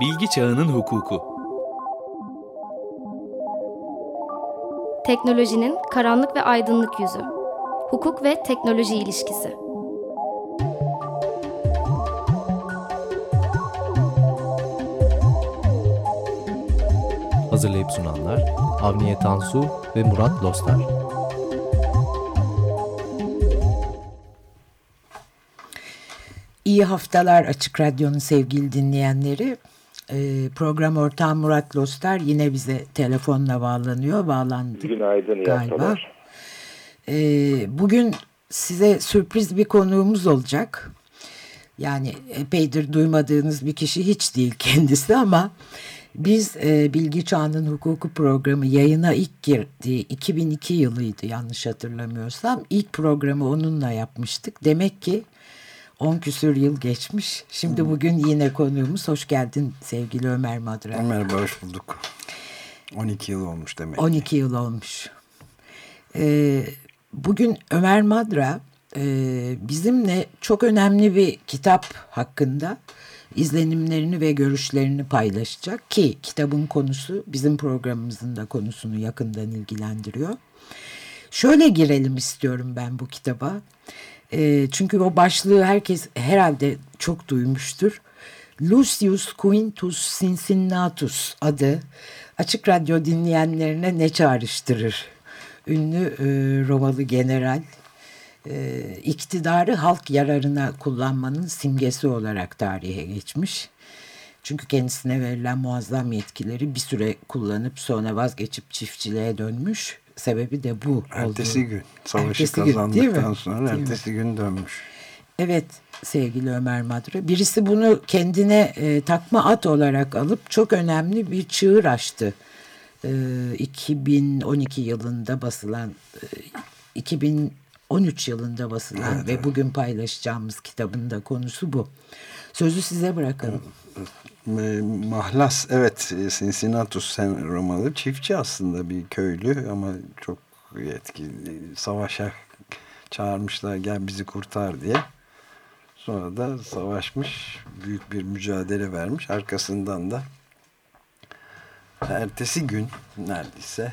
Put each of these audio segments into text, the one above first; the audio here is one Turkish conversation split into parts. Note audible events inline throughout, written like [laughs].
Bilgi Çağının Hukuku Teknolojinin karanlık ve aydınlık yüzü. Hukuk ve teknoloji ilişkisi. Hazırlayıp sunanlar Avniye Tansu ve Murat Lostar. İyi haftalar Açık Radyo'nun sevgili dinleyenleri. Ee, program ortağım Murat Lostar yine bize telefonla bağlanıyor. Bağlandı Günaydın, galiba. Ee, bugün size sürpriz bir konuğumuz olacak. Yani epeydir duymadığınız bir kişi hiç değil kendisi ama biz e, Bilgi Çağının Hukuku programı yayına ilk girdi. 2002 yılıydı yanlış hatırlamıyorsam. İlk programı onunla yapmıştık. Demek ki 10 küsür yıl geçmiş. Şimdi bugün yine konuğumuz. Hoş geldin sevgili Ömer Madra. Merhaba, hoş bulduk. 12 yıl olmuş demek. 12 yıl olmuş. Ee, bugün Ömer Madra e, bizimle çok önemli bir kitap hakkında izlenimlerini ve görüşlerini paylaşacak ki kitabın konusu bizim programımızın da konusunu yakından ilgilendiriyor. Şöyle girelim istiyorum ben bu kitaba. E, çünkü o başlığı herkes herhalde çok duymuştur. Lucius Quintus Cincinnatus adı Açık Radyo dinleyenlerine ne çağrıştırır? Ünlü e, Romalı general e, iktidarı halk yararına kullanmanın simgesi olarak tarihe geçmiş. Çünkü kendisine verilen muazzam yetkileri bir süre kullanıp sonra vazgeçip çiftçiliğe dönmüş. Sebebi de bu. Ertesi olduğu. gün savaşı Ertesi gün, kazandıktan mi? sonra Değil mi? ertesi gün dönmüş. Evet sevgili Ömer Madre. Birisi bunu kendine e, takma at olarak alıp çok önemli bir çığır açtı. E, 2012 yılında basılan, e, 2013 yılında basılan Evet, ve evet. bugün paylaşacağımız kitabın da konusu bu. Sözü size bırakalım. Mahlas evet e, Cincinnatus sen Romalı çiftçi aslında bir köylü ama çok yetkili savaşa çağırmışlar gel bizi kurtar diye. Sonra da savaşmış büyük bir mücadele vermiş arkasından da ertesi gün neredeyse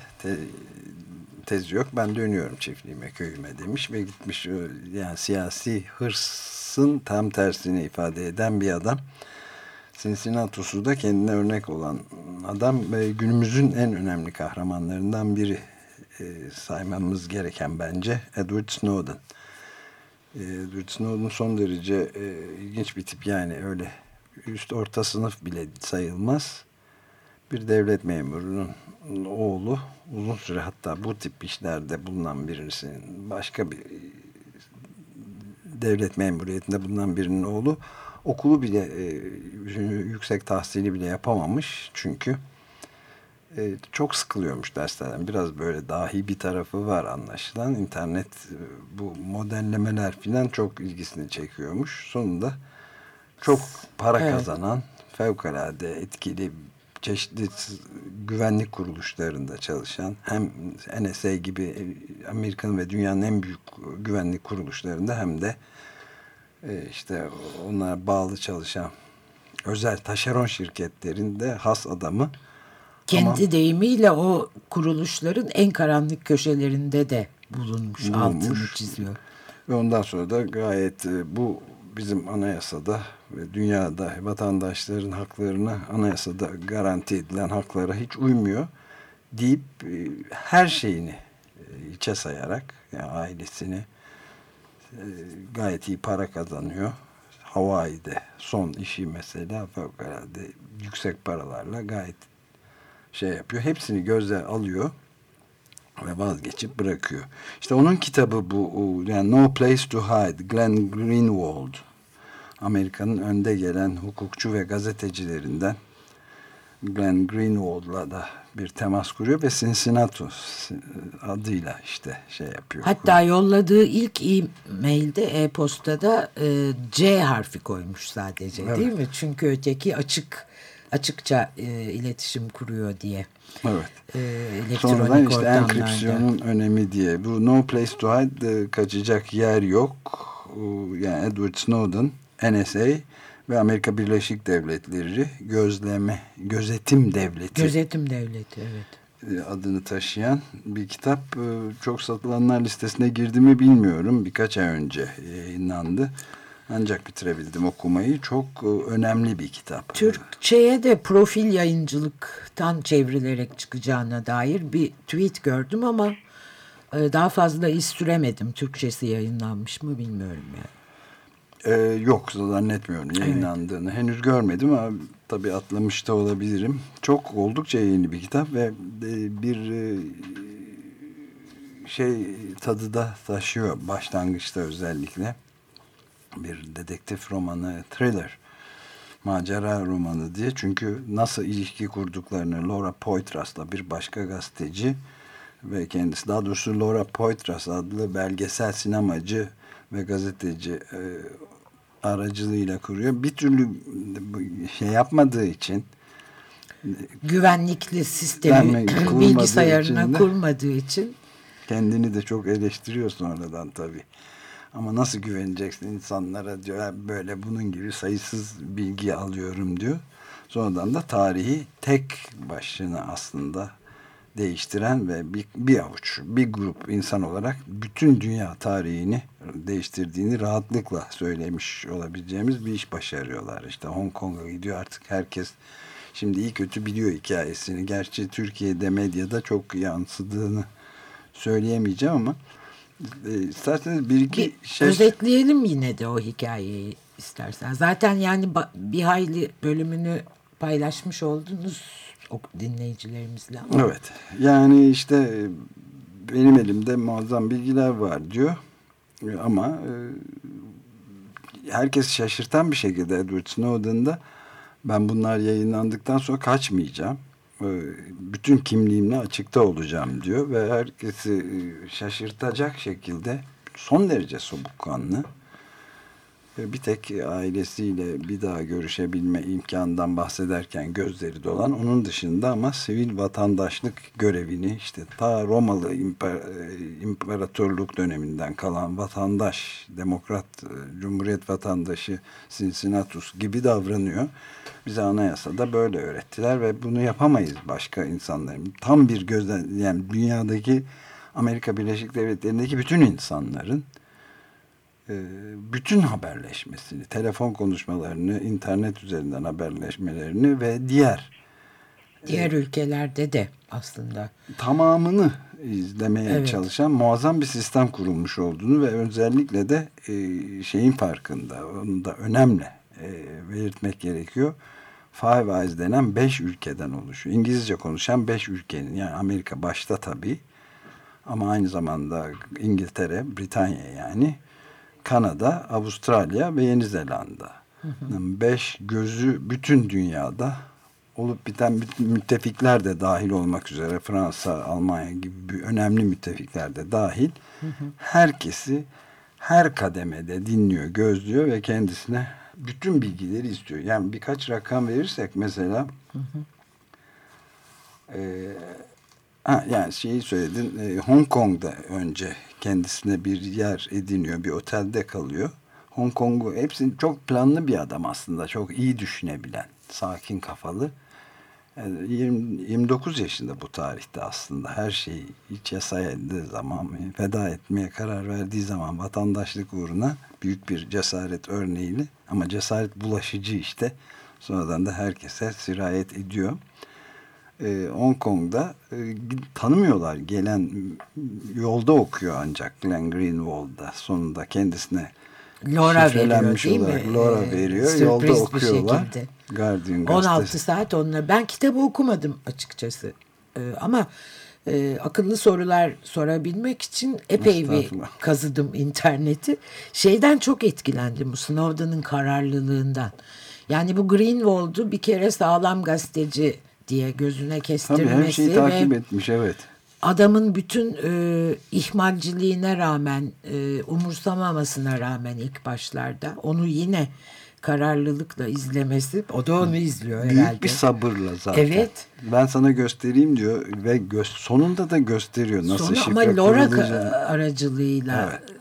tezi yok ben dönüyorum çiftliğime köyüme demiş ve gitmiş Ö- yani siyasi hırsın tam tersini ifade eden bir adam. Cincinnatus'u da kendine örnek olan adam ve günümüzün en önemli kahramanlarından biri e, saymamız gereken bence Edward Snowden. E, Edward Snowden son derece e, ilginç bir tip yani öyle üst orta sınıf bile sayılmaz. Bir devlet memurunun oğlu uzun süre hatta bu tip işlerde bulunan birisinin başka bir devlet memuriyetinde bulunan birinin oğlu okulu bile e, yüksek tahsili bile yapamamış. Çünkü e, çok sıkılıyormuş derslerden. Biraz böyle dahi bir tarafı var anlaşılan. İnternet e, bu modellemeler filan çok ilgisini çekiyormuş. Sonunda çok para Evet. kazanan fevkalade etkili çeşitli güvenlik kuruluşlarında çalışan hem NSA gibi e, Amerika'nın ve dünyanın en büyük güvenlik kuruluşlarında hem de e, işte onlar bağlı çalışan özel taşeron şirketlerinde has adamı Kendi Ama- deyimiyle o kuruluşların en karanlık köşelerinde de bulunmuş, Bulunmuş. altını çiziyor. ve ondan sonra da gayet e, bu bizim anayasada ve dünyada vatandaşların haklarına anayasada garanti edilen haklara hiç uymuyor deyip e, her şeyini e, içe sayarak yani ailesini e, gayet iyi para kazanıyor. Hawaii'de son işi mesela fevkalade yüksek paralarla gayet şey yapıyor. Hepsini gözle alıyor ve vazgeçip bırakıyor. İşte onun kitabı bu yani No Place to Hide Glenn Greenwald Amerika'nın önde gelen hukukçu ve gazetecilerinden Glenn Greenwald'la da bir temas kuruyor ve Cincinnatus adıyla işte şey yapıyor. Hatta yolladığı ilk e-mailde e-postada e, C harfi koymuş sadece Evet. değil mi? Çünkü öteki açık açıkça e, iletişim kuruyor diye. Evet. E, elektronik Sonradan işte ortamlarda. enkripsiyonun önemi diye. Bu No Place to Hide e, kaçacak yer yok. Yani Edward Snowden, NSA ve Amerika Birleşik Devletleri gözleme, gözetim devleti. Gözetim devleti evet. E, adını taşıyan bir kitap e, çok satılanlar listesine girdi mi bilmiyorum. Birkaç ay önce yayınlandı. Ancak bitirebildim okumayı. Çok e, önemli bir kitap. Türkçe'ye de profil yayıncılıktan çevrilerek çıkacağına dair bir tweet gördüm ama daha fazla iz süremedim. Türkçesi yayınlanmış mı bilmiyorum yani. Ee, yok zannetmiyorum yayınlandığını. Evet. Henüz görmedim ama tabii atlamış da olabilirim. Çok oldukça yeni bir kitap ve e, bir e, şey tadı da taşıyor başlangıçta özellikle. Bir dedektif romanı, thriller, macera romanı diye. Çünkü nasıl ilişki kurduklarını Laura Poitras'la bir başka gazeteci ve kendisi daha doğrusu Laura Poitras adlı belgesel sinemacı ve gazeteci e, aracılığıyla kuruyor. Bir türlü şey yapmadığı için güvenlikli sistemi [clears throat] bilgisayarına için de, kurmadığı için kendini de çok eleştiriyor sonradan tabii. Ama nasıl güveneceksin insanlara diyor. Böyle bunun gibi sayısız bilgi alıyorum diyor. Sonradan da tarihi tek başına aslında değiştiren ve bir, bir avuç, bir grup insan olarak bütün dünya tarihini değiştirdiğini rahatlıkla söylemiş olabileceğimiz bir iş başarıyorlar. İşte Hong Kong'a gidiyor artık herkes şimdi iyi kötü biliyor hikayesini. Gerçi Türkiye'de medyada çok yansıdığını söyleyemeyeceğim ama e, isterseniz bir iki bir şey... Özetleyelim yine de o hikayeyi istersen. Zaten yani bir hayli bölümünü paylaşmış oldunuz dinleyicilerimizle. Evet. Yani işte e, benim elimde muazzam bilgiler var diyor. E, ama e, herkes şaşırtan bir şekilde Edward Snowden'da ben bunlar yayınlandıktan sonra kaçmayacağım. Bütün kimliğimle açıkta olacağım diyor ve herkesi şaşırtacak şekilde son derece soğukkanlı bir tek ailesiyle bir daha görüşebilme imkanından bahsederken gözleri dolan onun dışında ama sivil vatandaşlık görevini işte ta Romalı imper, e, imparatorluk döneminden kalan vatandaş demokrat e, cumhuriyet vatandaşı Cincinnatus gibi davranıyor. Bize anayasada böyle öğrettiler ve bunu yapamayız başka insanların. Tam bir gözden yani dünyadaki Amerika Birleşik Devletleri'ndeki bütün insanların bütün haberleşmesini, telefon konuşmalarını, internet üzerinden haberleşmelerini ve diğer diğer e, ülkelerde de aslında tamamını izlemeye evet. çalışan muazzam bir sistem kurulmuş olduğunu ve özellikle de e, şeyin farkında, onu da önemli belirtmek gerekiyor. Five Eyes denen beş ülkeden oluşuyor. İngilizce konuşan beş ülkenin yani Amerika başta tabii ama aynı zamanda İngiltere, Britanya yani Kanada, Avustralya ve Yeni Zelanda. Hı hı. Beş gözü bütün dünyada olup biten müttefikler de dahil olmak üzere Fransa, Almanya gibi önemli müttefikler de dahil hı hı. herkesi her kademede dinliyor, gözlüyor ve kendisine bütün bilgileri istiyor. Yani birkaç rakam verirsek mesela hı hı. E, ha, yani şeyi söyledin e, Hong Kong'da önce kendisine bir yer ediniyor, bir otelde kalıyor. Hong Kong'u hepsini çok planlı bir adam aslında. Çok iyi düşünebilen, sakin kafalı. Yani 20, 29 yaşında bu tarihte aslında her şeyi hiç yasaya zaman feda etmeye karar verdiği zaman vatandaşlık uğruna büyük bir cesaret örneğiyle ama cesaret bulaşıcı işte sonradan da herkese sirayet ediyor e, Hong Kong'da e, tanımıyorlar. Gelen yolda okuyor ancak Glenn Greenwald'da sonunda kendisine Laura veriyor değil olarak. mi? Laura ee, veriyor. Yolda okuyorlar. Guardian 16 gazetesi. saat onunla. Ben kitabı okumadım açıkçası. Ee, ama e, akıllı sorular sorabilmek için epey bir kazıdım interneti. Şeyden çok etkilendim bu Snowden'ın kararlılığından. Yani bu Greenwald'u bir kere sağlam gazeteci diye gözüne kestirmesi. Tabii her şeyi takip etmiş evet. Adamın bütün e, ihmalciliğine rağmen, e, umursamamasına rağmen ilk başlarda onu yine kararlılıkla izlemesi. O da onu izliyor Büyük herhalde. Büyük bir sabırla zaten. Evet. Ben sana göstereyim diyor ve gö sonunda da gösteriyor nasıl şifre Ama Laura aracılığıyla evet.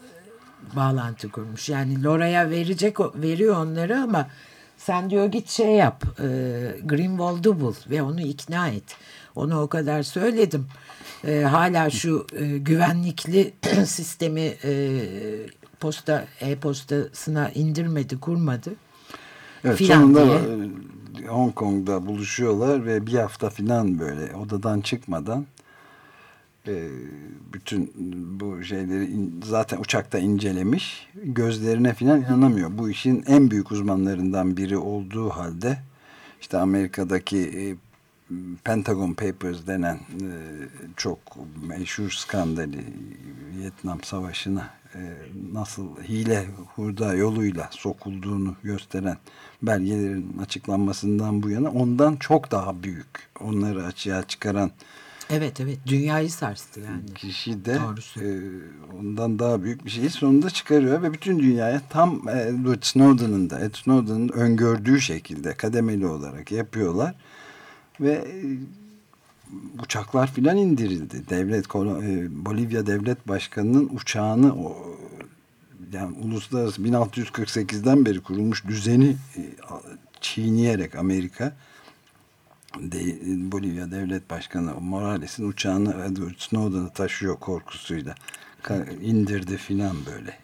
bağlantı kurmuş. Yani Laura'ya verecek veriyor onları ama Sen diyor git şey yap. E, Greenwald'u bul ve onu ikna et. Onu o kadar söyledim. E, hala şu e, güvenlikli [clears throat] sistemi e, posta e-postasına indirmedi, kurmadı. Evet, sonunda diye. e, Hong Kong'da buluşuyorlar ve bir hafta filan böyle odadan çıkmadan bütün bu şeyleri zaten uçakta incelemiş. Gözlerine filan inanamıyor. Bu işin en büyük uzmanlarından biri olduğu halde işte Amerika'daki e, Pentagon Papers denen e, çok meşhur skandali Vietnam Savaşı'na e, nasıl hile hurda yoluyla sokulduğunu gösteren belgelerin açıklanmasından bu yana ondan çok daha büyük. Onları açığa çıkaran Evet evet dünyayı sarstı yani. kişi de Doğrusu. e, ondan daha büyük bir şeyi sonunda çıkarıyor ve bütün dünyaya tam Edward Snowden'ın da Edward Snowden'ın öngördüğü şekilde kademeli olarak yapıyorlar ve e, uçaklar filan indirildi. Devlet e, Bolivya Devlet Başkanı'nın uçağını o, yani uluslararası 1648'den beri kurulmuş düzeni e, çiğneyerek Amerika de, Bolivya Devlet Başkanı Morales'in uçağını Edward Snowden'ı taşıyor korkusuyla indirdi filan böyle.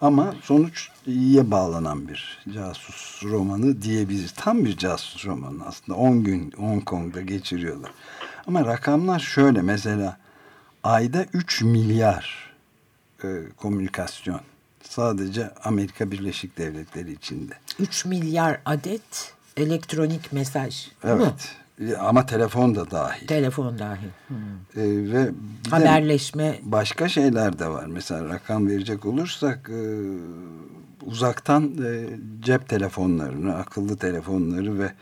Ama sonuç iyiye bağlanan bir casus romanı diyebiliriz. Tam bir casus romanı aslında. 10 gün Hong Kong'da geçiriyorlar. Ama rakamlar şöyle mesela ayda 3 milyar e, komünikasyon. Sadece Amerika Birleşik Devletleri içinde. 3 milyar adet elektronik mesaj. değil mi? Evet. E, Ama telefon da dahil. Telefon dahil. Hı. E, ve Haberleşme. başka şeyler de var. Mesela rakam verecek olursak e, uzaktan e, cep telefonlarını, akıllı telefonları ve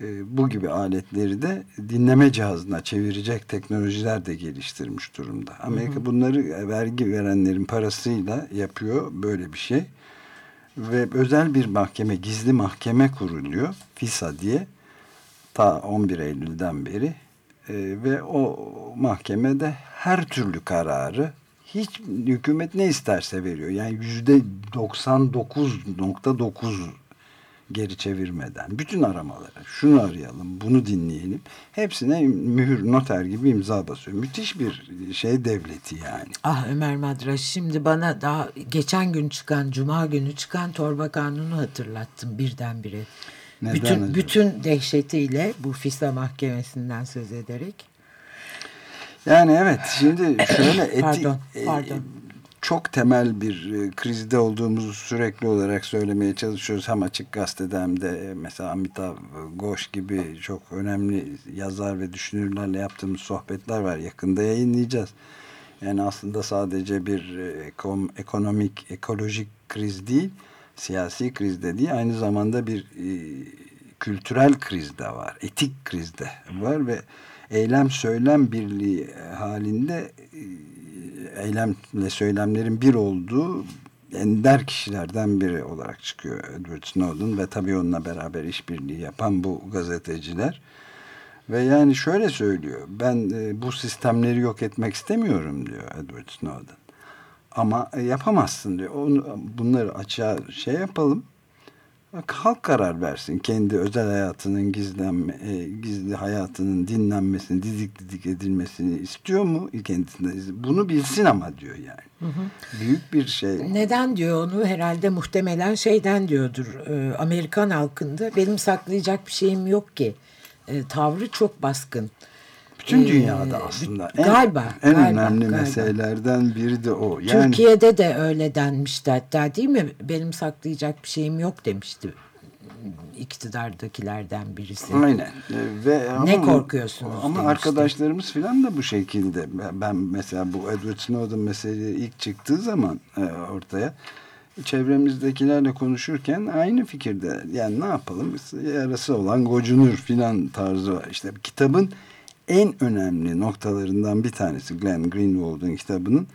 e, bu gibi aletleri de dinleme cihazına çevirecek teknolojiler de geliştirmiş durumda. Amerika bunları e, vergi verenlerin parasıyla yapıyor böyle bir şey. Ve özel bir mahkeme, gizli mahkeme kuruluyor. FISA diye. Ta 11 Eylül'den beri. E, ve o mahkemede her türlü kararı hiç hükümet ne isterse veriyor. Yani yüzde 99.9 geri çevirmeden bütün aramaları şunu arayalım bunu dinleyelim hepsine mühür noter gibi imza basıyor. Müthiş bir şey devleti yani. Ah Ömer Madraş şimdi bana daha geçen gün çıkan cuma günü çıkan torba kanunu hatırlattım birdenbire. Neden bütün acaba? bütün dehşetiyle bu FİSA mahkemesinden söz ederek. Yani evet şimdi şöyle eti, Pardon, e, pardon. Çok temel bir e, krizde olduğumuzu sürekli olarak söylemeye çalışıyoruz. Hem Açık Gazete'de hem de e, mesela Amitav Ghosh gibi çok önemli yazar ve düşünürlerle yaptığımız sohbetler var. Yakında yayınlayacağız. Yani aslında sadece bir e, ekonomik, ekolojik kriz değil, siyasi kriz de değil. Aynı zamanda bir kültürel kriz de var, etik kriz de var ve eylem söylem birliği halinde eylemle söylemlerin bir olduğu ender kişilerden biri olarak çıkıyor Edward Snowden ve tabii onunla beraber işbirliği yapan bu gazeteciler. Ve yani şöyle söylüyor, ben e, bu sistemleri yok etmek istemiyorum diyor Edward Snowden. Ama e, yapamazsın diyor. Onu, bunları açığa şey yapalım. Halk karar versin. Kendi özel hayatının gizlenme, e, gizli hayatının dinlenmesini, didik didik edilmesini istiyor mu kendisinde? Bunu bilsin ama diyor yani. Büyük bir şey. Neden diyor onu herhalde muhtemelen şeyden diyordur. e, Amerikan halkında benim saklayacak bir şeyim yok ki. E, tavrı çok baskın. Bütün Ee, dünyada aslında en, galiba, en galiba, önemli galiba. meselelerden biri de o. Yani Türkiye'de de öyle denmişti hatta değil mi? Benim saklayacak bir şeyim yok demişti iktidardakilerden birisi. Aynen. E, Ve ama, Ne korkuyorsunuz Ama demişti. arkadaşlarımız filan da bu şekilde. Ben mesela bu Edward Snowden meselesi ilk çıktığı zaman e, ortaya çevremizdekilerle konuşurken aynı fikirde. Yani ne yapalım? Yarası olan gocunur filan tarzı var. İşte kitabın en önemli noktalarından bir tanesi Glenn Greenwald'un kitabının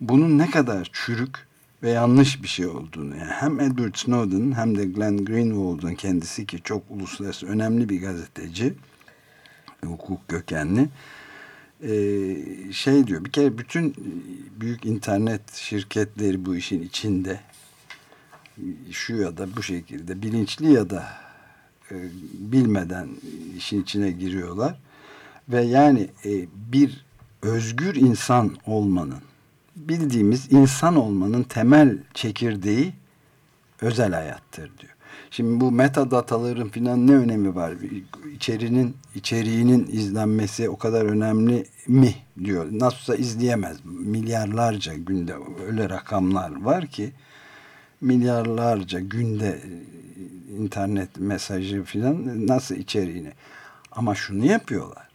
bunun ne kadar çürük ve yanlış bir şey olduğunu yani hem Edward Snowden'ın hem de Glenn Greenwald'un kendisi ki çok uluslararası önemli bir gazeteci hukuk kökenli ee, şey diyor bir kere bütün büyük internet şirketleri bu işin içinde şu ya da bu şekilde bilinçli ya da e, bilmeden işin içine giriyorlar. Ve yani e, bir özgür insan olmanın bildiğimiz insan olmanın temel çekirdeği özel hayattır diyor. Şimdi bu metadataların filan ne önemi var? İçerinin, içeriğinin izlenmesi o kadar önemli mi diyor. Nasılsa izleyemez. Milyarlarca günde öyle rakamlar var ki milyarlarca günde e, internet mesajı filan nasıl içeriğini. Ama şunu yapıyorlar.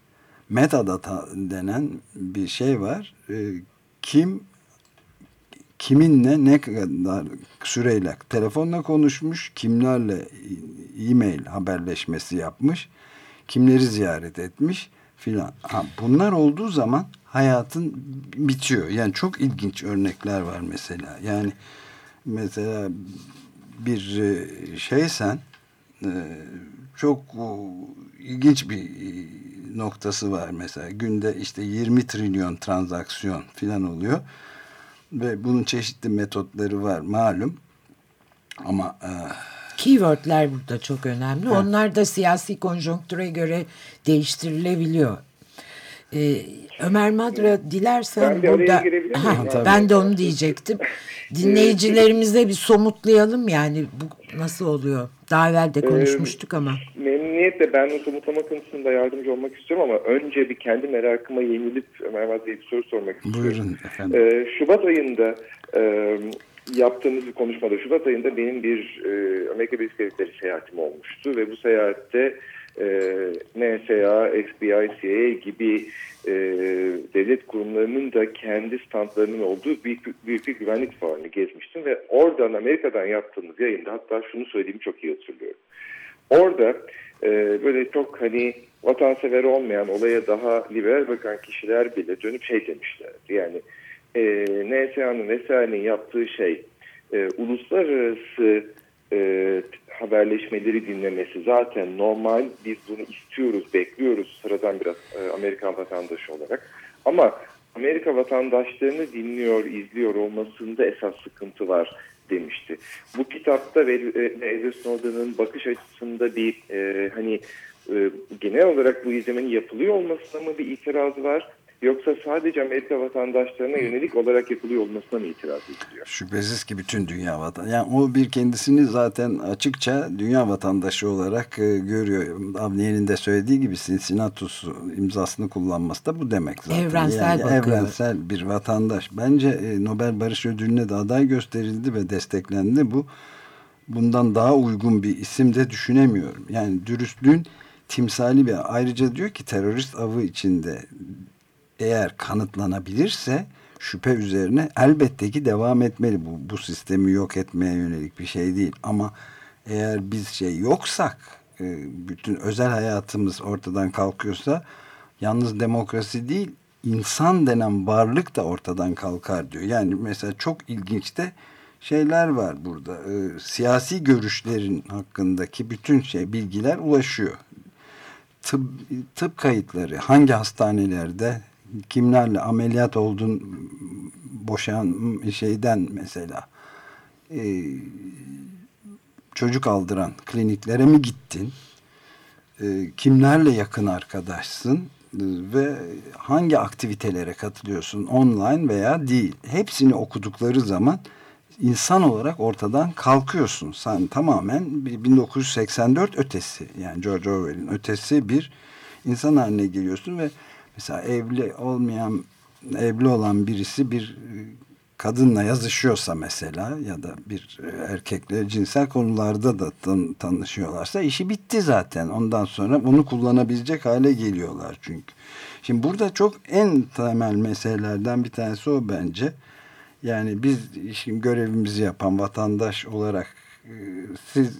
Metadata denen bir şey var. E, kim kiminle ne kadar süreyle telefonla konuşmuş, kimlerle e-mail haberleşmesi yapmış, kimleri ziyaret etmiş filan. bunlar olduğu zaman hayatın bitiyor. Yani çok ilginç örnekler var mesela. Yani mesela bir e, şeysen e, çok ilginç bir e, noktası var mesela. Günde işte 20 trilyon transaksiyon filan oluyor ve bunun çeşitli metotları var malum. Ama e, keywordler burada çok önemli. Ha. Onlar da siyasi konjonktüre göre değiştirilebiliyor. Ee, Ömer Madra dilersen ben burada ha, ben de onu diyecektim. [laughs] Dinleyicilerimize bir somutlayalım yani bu nasıl oluyor? Daha evvel de ee, konuşmuştuk ama. Memnuniyetle ben o somutlama konusunda yardımcı olmak istiyorum ama önce bir kendi merakıma yenilip Ömer Madra'ya bir soru sormak istiyorum. Buyurun efendim. Ee, Şubat ayında e, yaptığımız bir konuşmada Şubat ayında benim bir e, Amerika Birleşik Devletleri seyahatim olmuştu ve bu seyahatte e, NSA, FBI, CIA gibi e, devlet kurumlarının da kendi standlarının olduğu büyük, büyük bir güvenlik fuarını gezmiştim ve oradan Amerika'dan yaptığımız yayında hatta şunu söylediğimi çok iyi hatırlıyorum. Orada e, böyle çok hani vatansever olmayan olaya daha liberal bakan kişiler bile dönüp şey demişler. Yani e, NSA'nın vesairenin yaptığı şey e, uluslararası e, haberleşmeleri dinlemesi zaten normal. Biz bunu istiyoruz, bekliyoruz sıradan biraz e, Amerikan vatandaşı olarak. Ama Amerika vatandaşlarını dinliyor, izliyor olmasında esas sıkıntı var demişti. Bu kitapta ve Edward Snowden'ın bakış açısında bir e, hani e, genel olarak bu izlemenin yapılıyor olmasına mı bir itiraz var? Yoksa sadece Amerika vatandaşlarına yönelik olarak yapılıyor olmasına mı itiraz ediliyor? Şüphesiz ki bütün dünya vatandaşı. Yani o bir kendisini zaten açıkça dünya vatandaşı olarak e, görüyor. Avniye'nin de söylediği gibi Cincinnatus imzasını kullanması da bu demek zaten. Evrensel yani Evrensel bir vatandaş. Bence e, Nobel Barış Ödülü'ne de aday gösterildi ve desteklendi. Bu bundan daha uygun bir isim de düşünemiyorum. Yani dürüstlüğün timsali bir ayrıca diyor ki terörist avı içinde eğer kanıtlanabilirse şüphe üzerine elbette ki devam etmeli. Bu, bu sistemi yok etmeye yönelik bir şey değil. Ama eğer biz şey yoksak e, bütün özel hayatımız ortadan kalkıyorsa yalnız demokrasi değil insan denen varlık da ortadan kalkar diyor. Yani mesela çok ilginç de şeyler var burada. E, siyasi görüşlerin hakkındaki bütün şey bilgiler ulaşıyor. Tıp, tıp kayıtları hangi hastanelerde kimlerle ameliyat oldun boşan şeyden mesela e, çocuk aldıran kliniklere mi gittin? E, kimlerle yakın arkadaşsın? E, ve hangi aktivitelere katılıyorsun online veya değil? Hepsini okudukları zaman insan olarak ortadan kalkıyorsun. Sen tamamen 1984 ötesi yani George Orwell'in ötesi bir insan haline geliyorsun ve mesela evli olmayan evli olan birisi bir e, kadınla yazışıyorsa mesela ya da bir e, erkekle cinsel konularda da tan tanışıyorlarsa işi bitti zaten. Ondan sonra bunu kullanabilecek hale geliyorlar çünkü. Şimdi burada çok en temel meselelerden bir tanesi o bence. Yani biz işin görevimizi yapan vatandaş olarak e, siz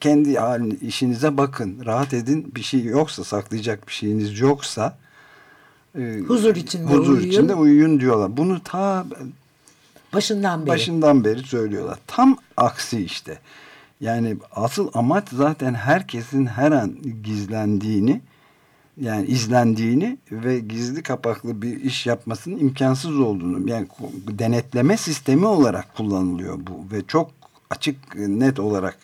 kendi halini, işinize bakın, rahat edin. Bir şey yoksa, saklayacak bir şeyiniz yoksa e, huzur içinde huzur uyuyun. içinde uyuyun diyorlar. Bunu ta başından beri başından beri söylüyorlar. Tam aksi işte. Yani asıl amaç zaten herkesin her an gizlendiğini yani izlendiğini ve gizli kapaklı bir iş yapmasının imkansız olduğunu yani denetleme sistemi olarak kullanılıyor bu ve çok açık net olarak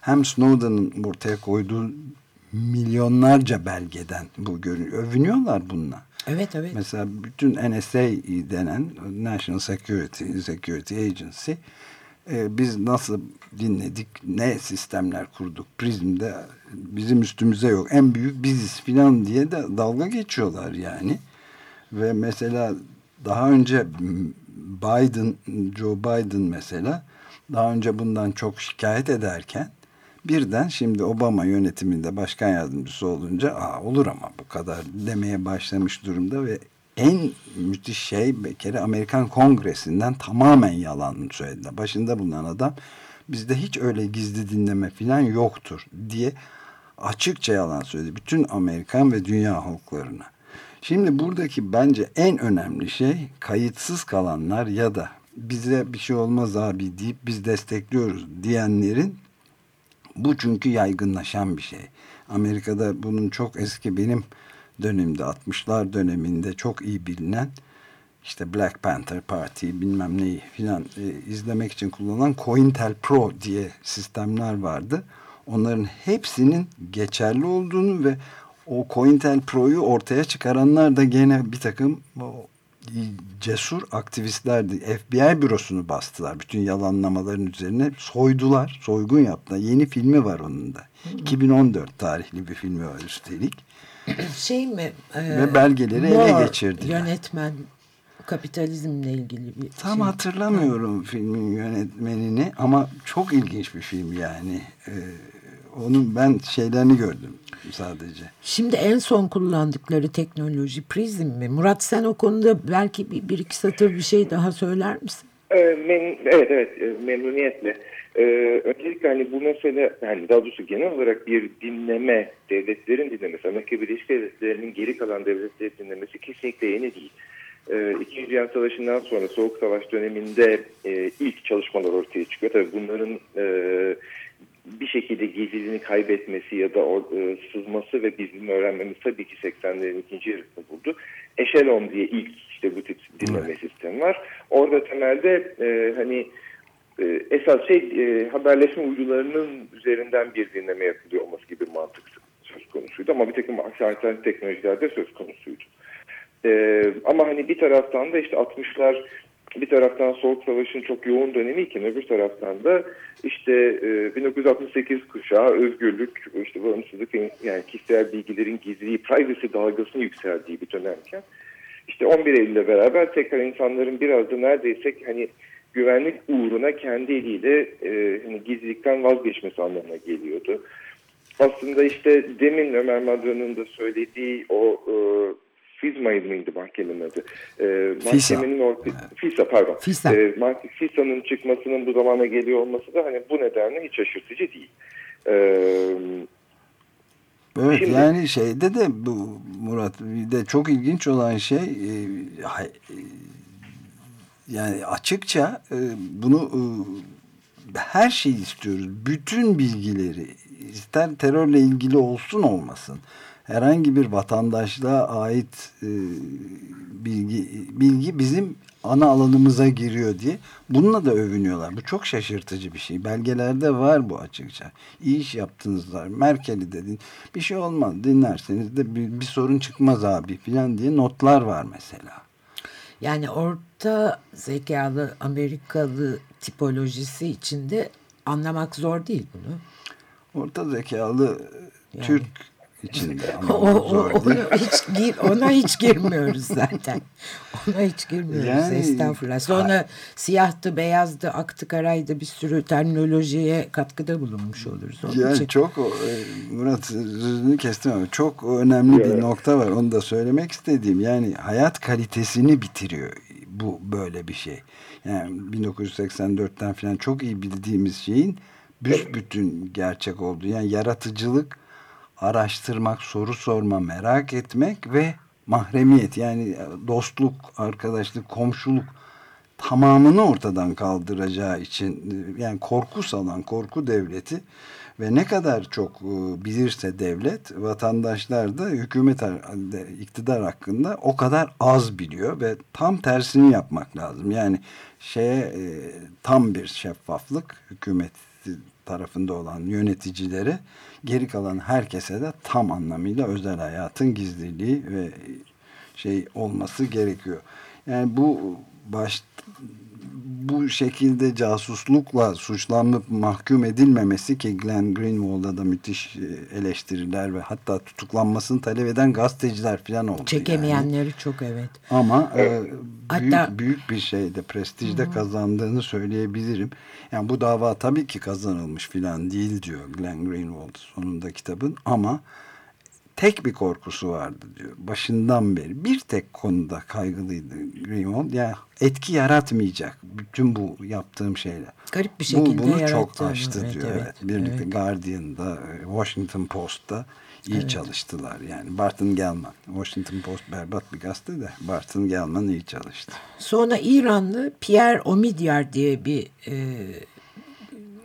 hem Snowden'ın ortaya koyduğu milyonlarca belgeden bu görünüyor. Övünüyorlar bununla. Evet evet. Mesela bütün NSA denen National Security Security Agency e, biz nasıl dinledik, ne sistemler kurduk Prism'de bizim üstümüze yok. En büyük biziz filan diye de dalga geçiyorlar yani. Ve mesela daha önce Biden, Joe Biden mesela daha önce bundan çok şikayet ederken birden şimdi Obama yönetiminde başkan yardımcısı olunca Aa, olur ama bu kadar demeye başlamış durumda ve en müthiş şey bir kere Amerikan Kongresi'nden tamamen yalan söyledi. Başında bulunan adam bizde hiç öyle gizli dinleme falan yoktur diye açıkça yalan söyledi. Bütün Amerikan ve dünya halklarına. Şimdi buradaki bence en önemli şey kayıtsız kalanlar ya da bize bir şey olmaz abi deyip biz destekliyoruz diyenlerin bu çünkü yaygınlaşan bir şey. Amerika'da bunun çok eski benim dönemde 60'lar döneminde çok iyi bilinen işte Black Panther Party bilmem neyi filan e, izlemek için kullanılan COINTELPRO diye sistemler vardı. Onların hepsinin geçerli olduğunu ve o COINTELPRO'yu ortaya çıkaranlar da gene bir takım cesur aktivistlerdi. FBI bürosunu bastılar. Bütün yalanlamaların üzerine soydular. Soygun yaptılar. Yeni filmi var onun da. 2014 tarihli bir filmi var üstelik. Şey mi? E, Ve belgeleri ele geçirdiler. Yönetmen kapitalizmle ilgili bir Tam şey. hatırlamıyorum ha. filmin yönetmenini ama çok ilginç bir film yani. Ee, onun ben şeylerini gördüm sadece. Şimdi en son kullandıkları teknoloji Prism mi? Murat sen o konuda belki bir, bir iki satır bir şey daha söyler misin? Ee, evet evet e, memnuniyetle. Ee, öncelikle hani bu mesele yani daha doğrusu genel olarak bir dinleme devletlerin dinlemesi Amerika Birleşik Devletleri'nin geri kalan devletleri dinlemesi kesinlikle yeni değil. Ee, İkinci Dünya Savaşı'ndan sonra Soğuk Savaş döneminde e, ilk çalışmalar ortaya çıkıyor. Tabii bunların e, bir şekilde gizliliğini kaybetmesi ya da e, sızması ve bizim öğrenmemiz tabii ki 80'lerin ikinci yarısını buldu. Echelon diye ilk işte bu tip dinleme evet. sistemi var. Orada temelde e, hani e, esas şey e, haberleşme uydularının üzerinden bir dinleme yapılıyor olması gibi mantık söz konusuydu. Ama bir takım alternatif teknolojiler de söz konusuydu. E, ama hani bir taraftan da işte 60'lar bir taraftan Soğuk Savaş'ın çok yoğun dönemiyken öbür taraftan da işte e, 1968 kuşağı özgürlük, işte bağımsızlık yani kişisel bilgilerin gizliliği, privacy dalgasının yükseldiği bir dönemken işte 11 Eylül'le beraber tekrar insanların biraz da neredeyse hani güvenlik uğruna kendi eliyle e, hani gizlilikten vazgeçmesi anlamına geliyordu. Aslında işte demin Ömer Madra'nın da söylediği o e, FISMA'ydı mıydı mahkemenin adı? E, mahkemenin FISA pardon. FISA. E, FISA'nın çıkmasının bu zamana geliyor olması da hani bu nedenle hiç şaşırtıcı değil. E, Evet Şimdi, yani şeyde de bu Murat bir de çok ilginç olan şey e, e yani açıkça e, bunu e, her şeyi istiyoruz. Bütün bilgileri ister terörle ilgili olsun olmasın herhangi bir vatandaşlığa ait e, bilgi bilgi bizim ana alanımıza giriyor diye bununla da övünüyorlar. Bu çok şaşırtıcı bir şey. Belgelerde var bu açıkça. İyi iş yaptınızlar. Merkel'i dedin. Bir şey olmaz. Dinlerseniz de bir, bir sorun çıkmaz abi filan diye notlar var mesela. Yani orta zekalı Amerikalı tipolojisi içinde anlamak zor değil bunu. Orta zekalı yani. Türk içinde. [laughs] o, o, onu hiç gir, ona hiç girmiyoruz zaten. [laughs] Ona hiç girmiyoruz yani, estağfurullah. Sonra ha, siyahtı, beyazdı, aktı, karaydı bir sürü terminolojiye katkıda bulunmuş oluruz. Onun yani için. çok e, Murat sözünü kestim ama çok önemli evet. bir nokta var. Onu da söylemek istediğim. Yani hayat kalitesini bitiriyor bu böyle bir şey. Yani 1984'ten falan çok iyi bildiğimiz şeyin büsbütün gerçek olduğu. Yani yaratıcılık araştırmak, soru sorma, merak etmek ve mahremiyet yani dostluk, arkadaşlık, komşuluk tamamını ortadan kaldıracağı için yani korku salan korku devleti Ve ne kadar çok e, bilirse devlet, vatandaşlar da hükümet iktidar hakkında o kadar az biliyor ve tam tersini yapmak lazım. Yani şeye e, tam bir şeffaflık hükümet tarafında olan yöneticilere geri kalan herkese de tam anlamıyla özel hayatın gizliliği ve şey olması gerekiyor. Yani bu baş bu şekilde casuslukla suçlanıp mahkum edilmemesi ki Glenn Greenwald'a da müthiş e, eleştiriler ve hatta tutuklanmasını talep eden gazeteciler falan oldu. Çekemeyenleri yani. çok evet. Ama e, hatta, büyük, bir şeyde prestijde hı. kazandığını söyleyebilirim. Yani bu dava tabii ki kazanılmış falan değil diyor Glenn Greenwald sonunda kitabın ama tek bir korkusu vardı diyor. Başından beri bir tek konuda kaygılıydı Greenwald. Yani etki yaratmayacak bütün bu yaptığım şeyler. Garip bir şekilde bu, Bunu çok aştı evet, diyor. Evet, evet. Birlikte evet. Guardian'da, Washington Post'ta iyi evet. çalıştılar. Yani Barton Gelman. Washington Post berbat bir gazete de Barton Gelman iyi çalıştı. Sonra İranlı Pierre Omidyar diye bir e,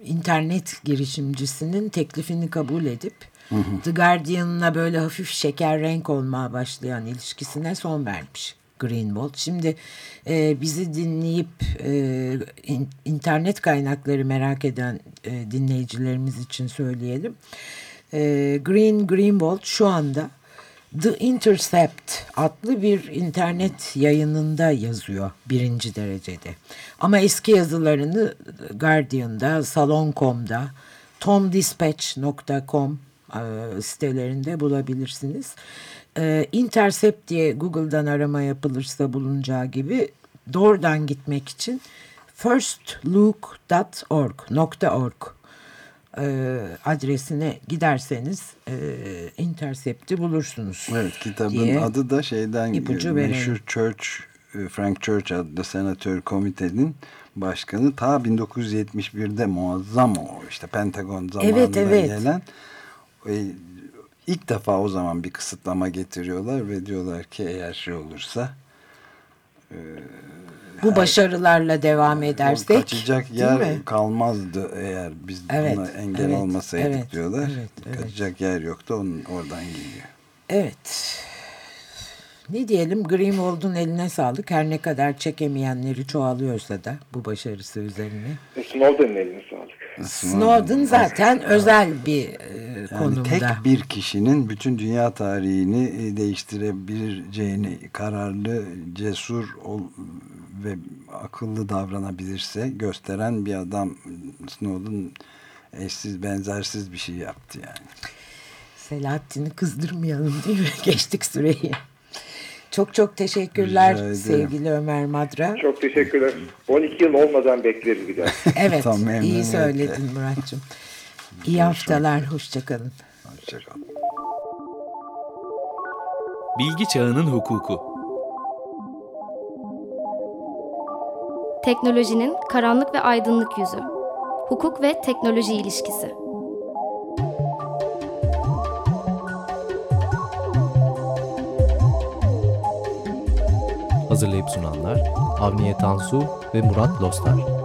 internet girişimcisinin teklifini kabul edip The Guardian'la böyle hafif şeker renk olmaya başlayan ilişkisine son vermiş. Greenwald. Şimdi e, bizi dinleyip e, in, internet kaynakları merak eden e, dinleyicilerimiz için söyleyelim. E, Green Greenwald şu anda The Intercept adlı bir internet yayınında yazıyor birinci derecede. Ama eski yazılarını Guardian'da, Salon.com'da, tomdispatch.com e, sitelerinde bulabilirsiniz. E, Intercept diye Google'dan arama yapılırsa bulunacağı gibi doğrudan gitmek için firstlook.org .org e, adresine giderseniz e, Intercept'i bulursunuz. Evet kitabın adı da şeyden ipucu meşhur Church Frank Church adlı senatör komitenin başkanı ta 1971'de muazzam o işte Pentagon zamanında evet, evet. gelen e, ilk defa o zaman bir kısıtlama getiriyorlar ve diyorlar ki eğer şey olursa e, bu her, başarılarla devam edersek kaçacak yer kalmazdı eğer biz evet, buna engel evet, olmasaydık evet, diyorlar. Evet, evet. Kaçacak yer yoktu onun oradan geliyor. Evet. Ne diyelim Greenwald'un eline sağlık. Her ne kadar çekemeyenleri çoğalıyorsa da bu başarısı üzerine. E, Snowden'ın eline sağlık. Snowden zaten özel bir e, yani konumda. Tek bir kişinin bütün dünya tarihini e, değiştirebileceğini kararlı, cesur ol, ve akıllı davranabilirse gösteren bir adam Snowden eşsiz benzersiz bir şey yaptı yani. Selahattin'i kızdırmayalım değil [laughs] mi? Geçtik süreyi. Çok çok teşekkürler sevgili Ömer Madra. Çok teşekkürler. 12 yıl olmadan bekleriz bir daha. [laughs] Evet iyi söyledin Muratçım. İyi haftalar. Hoşçakalın. Hoşçakalın. Bilgi Çağının Hukuku Teknolojinin karanlık ve aydınlık yüzü. Hukuk ve teknoloji ilişkisi. Hazırlayıp sunanlar Avniye Tansu ve Murat Lostar.